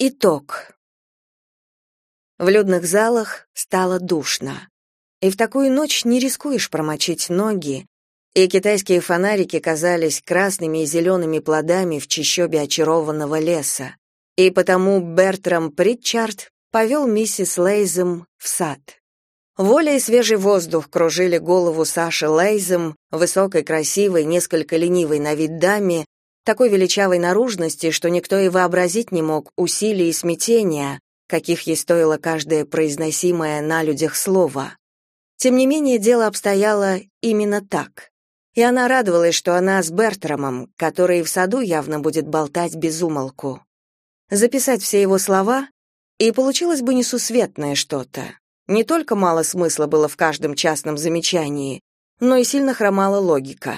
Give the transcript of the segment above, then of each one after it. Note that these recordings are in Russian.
Итог. В людных залах стало душно. И в такую ночь не рискуешь промочить ноги, и китайские фонарики казались красными и зелеными плодами в чащобе очарованного леса. И потому Бертрам Притчард повел миссис Лейзем в сад. Воля и свежий воздух кружили голову Саши Лейзем, высокой, красивой, несколько ленивой на вид даме, такой величавой наружности, что никто и вообразить не мог усилий и смятения, каких ей стоило каждое произносимое на людях слово. Тем не менее, дело обстояло именно так. И она радовалась, что она с Бертрамом, который в саду явно будет болтать без умолку. Записать все его слова, и получилось бы несусветное что-то. Не только мало смысла было в каждом частном замечании, но и сильно хромала логика.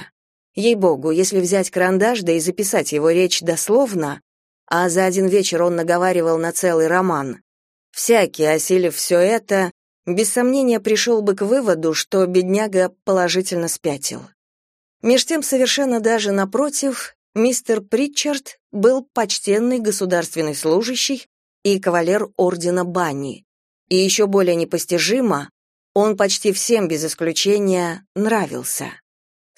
Ей-богу, если взять карандаш да и записать его речь дословно, а за один вечер он наговаривал на целый роман, всякий, осилив все это, без сомнения пришел бы к выводу, что бедняга положительно спятил. Меж тем, совершенно даже напротив, мистер Притчард был почтенный государственный служащий и кавалер ордена Банни. И еще более непостижимо, он почти всем без исключения нравился.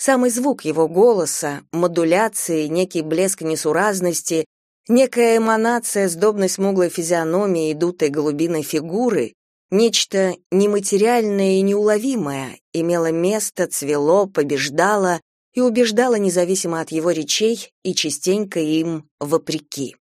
Самый звук его голоса, модуляции, некий блеск несуразности, некая эманация сдобной смуглой физиономии и дутой голубиной фигуры, нечто нематериальное и неуловимое, имело место, цвело, побеждало и убеждало независимо от его речей и частенько им вопреки.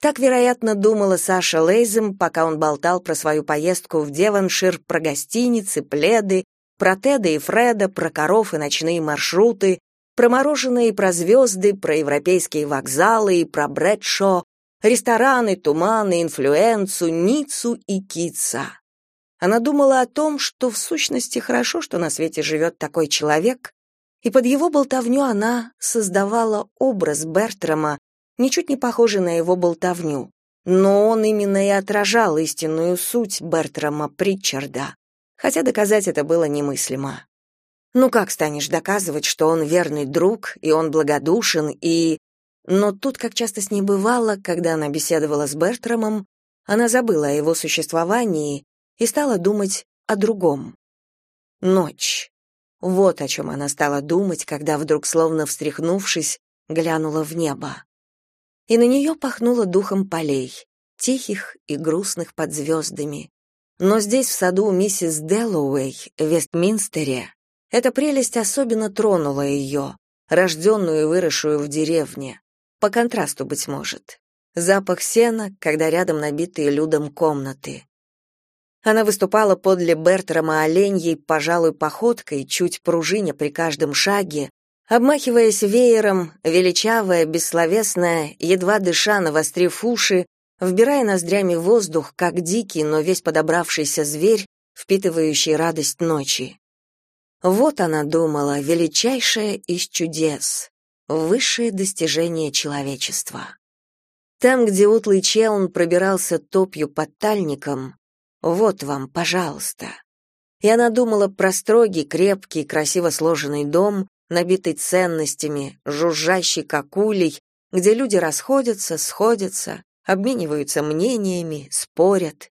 Так, вероятно, думала Саша Лейзем, пока он болтал про свою поездку в Девоншир, про гостиницы, пледы, про Теда и Фреда, про коров и ночные маршруты, про мороженое и про звезды, про европейские вокзалы и про Брэдшо, рестораны, туманы, инфлюенцу, Ниццу и Китса. Она думала о том, что в сущности хорошо, что на свете живет такой человек, и под его болтовню она создавала образ Бертрама, ничуть не похожий на его болтовню. Но он именно и отражал истинную суть Бертрама Притчарда хотя доказать это было немыслимо. Ну как станешь доказывать, что он верный друг, и он благодушен, и... Но тут, как часто с ней бывало, когда она беседовала с Бертрамом, она забыла о его существовании и стала думать о другом. Ночь. Вот о чем она стала думать, когда вдруг, словно встряхнувшись, глянула в небо. И на нее пахнуло духом полей, тихих и грустных под звездами, но здесь, в саду миссис Дэллоуэй, в Вестминстере, эта прелесть особенно тронула ее, рожденную и выросшую в деревне. По контрасту, быть может. Запах сена, когда рядом набитые людом комнаты. Она выступала подле Бертрама оленьей, пожалуй, походкой, чуть пружиня при каждом шаге, обмахиваясь веером, величавая, бессловесная, едва дыша, навострив уши, вбирая ноздрями воздух, как дикий, но весь подобравшийся зверь, впитывающий радость ночи. Вот она думала, величайшее из чудес, высшее достижение человечества. Там, где утлый челн пробирался топью под тальником, вот вам, пожалуйста. И она думала про строгий, крепкий, красиво сложенный дом, набитый ценностями, жужжащий как улей, где люди расходятся, сходятся, обмениваются мнениями, спорят.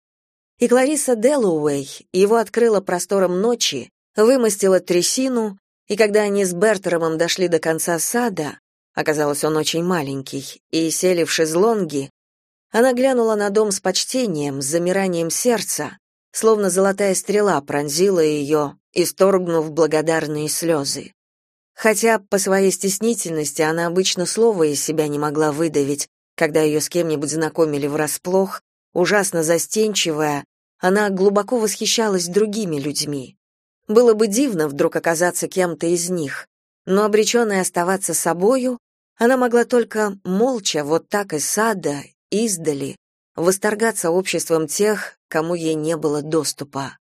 И Клариса Делуэй его открыла простором ночи, вымостила трясину, и когда они с Бертеромом дошли до конца сада, оказалось, он очень маленький, и сели в шезлонги, она глянула на дом с почтением, с замиранием сердца, словно золотая стрела пронзила ее, исторгнув благодарные слезы. Хотя по своей стеснительности она обычно слова из себя не могла выдавить, когда ее с кем-нибудь знакомили врасплох, ужасно застенчивая, она глубоко восхищалась другими людьми. Было бы дивно вдруг оказаться кем-то из них, но обреченная оставаться собою, она могла только молча вот так из сада, издали, восторгаться обществом тех, кому ей не было доступа.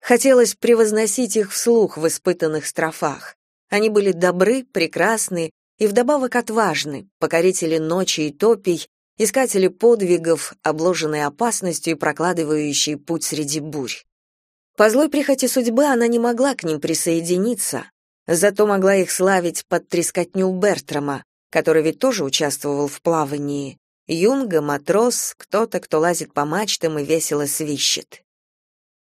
Хотелось превозносить их вслух в испытанных строфах. Они были добры, прекрасны и вдобавок отважны, покорители ночи и топий, искатели подвигов, обложенные опасностью и прокладывающие путь среди бурь. По злой прихоти судьбы она не могла к ним присоединиться, зато могла их славить под трескотню Бертрама, который ведь тоже участвовал в плавании, Юнга, матрос, кто-то, кто лазит по мачтам и весело свищет.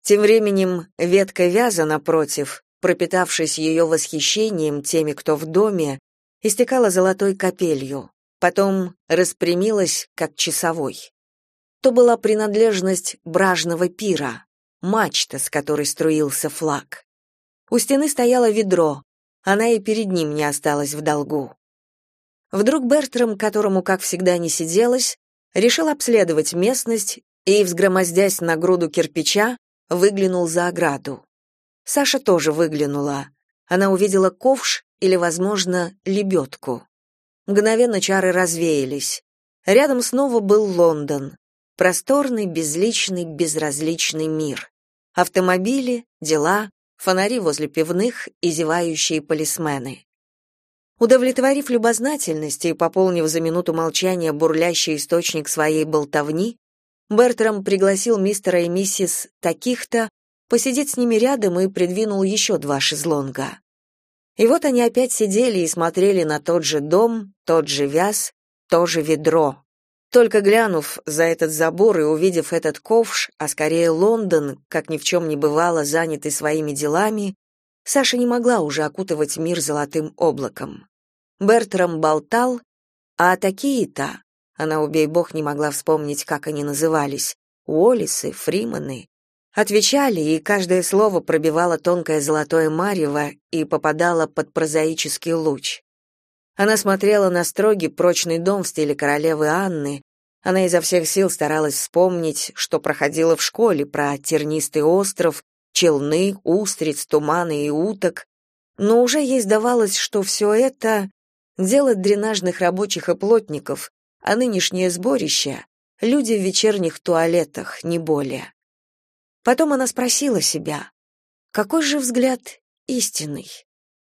Тем временем ветка вяза, напротив, пропитавшись ее восхищением теми, кто в доме, истекала золотой капелью, потом распрямилась, как часовой. То была принадлежность бражного пира, мачта, с которой струился флаг. У стены стояло ведро, она и перед ним не осталась в долгу. Вдруг Бертрам, которому, как всегда, не сиделось, решил обследовать местность и, взгромоздясь на груду кирпича, выглянул за ограду. Саша тоже выглянула. Она увидела ковш или, возможно, лебедку. Мгновенно чары развеялись. Рядом снова был Лондон. Просторный, безличный, безразличный мир. Автомобили, дела, фонари возле пивных и зевающие полисмены. Удовлетворив любознательность и пополнив за минуту молчания бурлящий источник своей болтовни, Бертрам пригласил мистера и миссис таких-то посидеть с ними рядом и придвинул еще два шезлонга. И вот они опять сидели и смотрели на тот же дом, тот же вяз, то же ведро. Только глянув за этот забор и увидев этот ковш, а скорее Лондон, как ни в чем не бывало, занятый своими делами, Саша не могла уже окутывать мир золотым облаком. Бертрам болтал, а такие-то, она, убей бог, не могла вспомнить, как они назывались, Уоллисы, Фриманы, отвечали, и каждое слово пробивало тонкое золотое марево и попадало под прозаический луч. Она смотрела на строгий прочный дом в стиле королевы Анны, она изо всех сил старалась вспомнить, что проходила в школе про тернистый остров, челны, устриц, туманы и уток, но уже ей сдавалось, что все это — дело дренажных рабочих и плотников, а нынешнее сборище — люди в вечерних туалетах, не более. Потом она спросила себя, какой же взгляд истинный?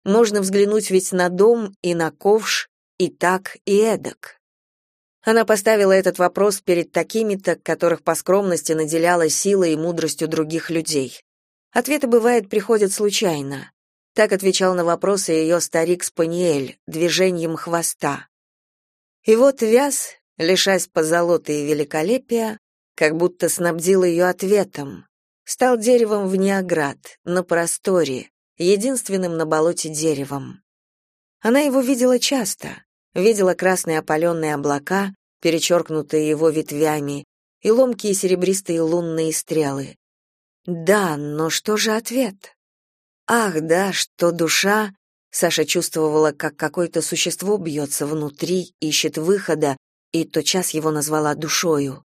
Можно взглянуть ведь на дом и на ковш, и так, и эдак. Она поставила этот вопрос перед такими-то, которых по скромности наделяла силой и мудростью других людей. Ответы, бывает, приходят случайно. Так отвечал на вопросы ее старик-спаниель, движением хвоста. И вот Вяз, лишась позолоты и великолепия, как будто снабдил ее ответом, стал деревом вне оград, на просторе, единственным на болоте деревом. Она его видела часто, видела красные опаленные облака, перечеркнутые его ветвями, и ломкие серебристые лунные стрелы. Да, но что же ответ? Ах, да, что душа... Саша чувствовала, как какое-то существо бьется внутри, ищет выхода, и тотчас его назвала душою.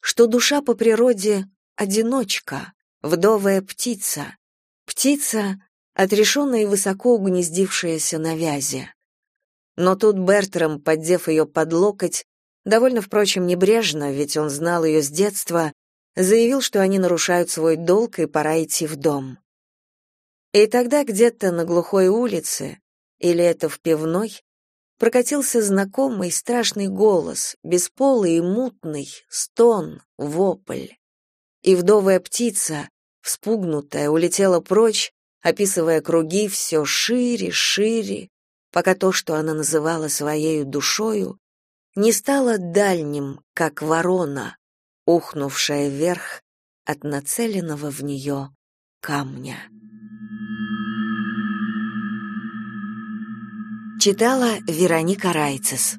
Что душа по природе — одиночка, вдовая птица. Птица, отрешенная и высоко угнездившаяся на вязе. Но тут Бертрам, поддев ее под локоть, довольно, впрочем, небрежно, ведь он знал ее с детства, заявил, что они нарушают свой долг и пора идти в дом. И тогда где-то на глухой улице, или это в пивной, прокатился знакомый страшный голос, бесполый и мутный, стон, вопль. И вдовая птица, вспугнутая, улетела прочь, описывая круги все шире, шире, пока то, что она называла своей душою, не стало дальним, как ворона, ухнувшая вверх от нацеленного в нее камня. Читала Вероника Райцес.